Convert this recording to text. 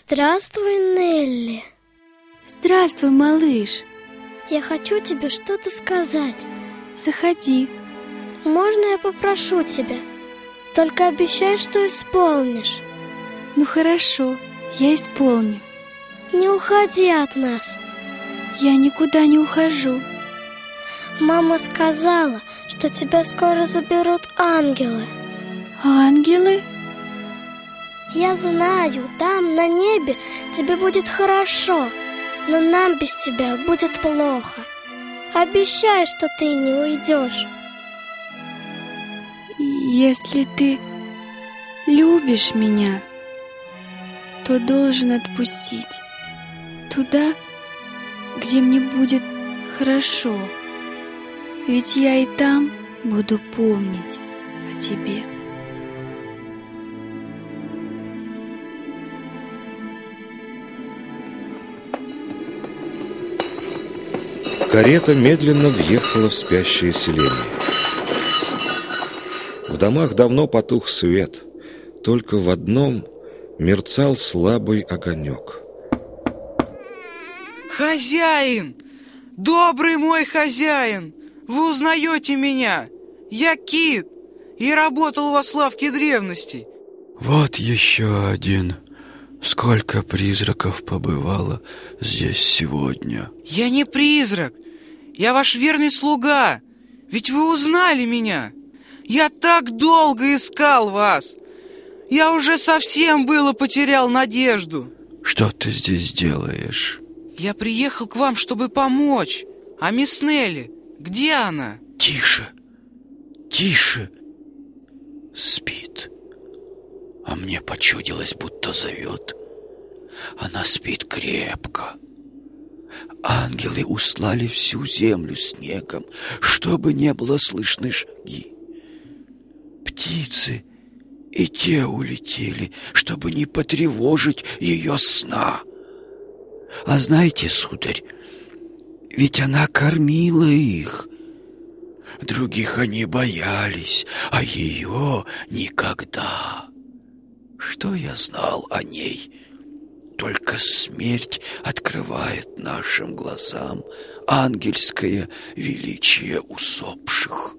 Здравствуй, Нелли. Здравствуй, малыш. Я хочу тебе что-то сказать. Заходи. Можно я попрошу тебя? Только обещай, что исполнишь. Ну хорошо, я исполню. Не уходи от нас. Я никуда не ухожу. Мама сказала, что тебя скоро заберут ангелы. Ангелы? Я знаю, там, на небе, тебе будет хорошо, но нам без тебя будет плохо. Обещай, что ты не уйдешь. Если ты любишь меня, то должен отпустить туда, где мне будет хорошо. Ведь я и там буду помнить о тебе. Карета медленно въехала в спящее селение. В домах давно потух свет, только в одном мерцал слабый огонек. Хозяин! Добрый мой хозяин! Вы узнаете меня? Я Кит и работал во славке древностей. Вот еще один. Сколько призраков побывало здесь сегодня? Я не призрак. Я ваш верный слуга. Ведь вы узнали меня. Я так долго искал вас. Я уже совсем было потерял надежду. Что ты здесь делаешь? Я приехал к вам, чтобы помочь. А мисс Нелли, где она? Тише, тише. Спит. Мне почудилось, будто зовет. Она спит крепко. Ангелы услали всю землю снегом, чтобы не было слышны шаги. Птицы и те улетели, чтобы не потревожить ее сна. А знаете, сударь, ведь она кормила их. Других они боялись, а ее никогда. Что я знал о ней? Только смерть открывает нашим глазам ангельское величие усопших.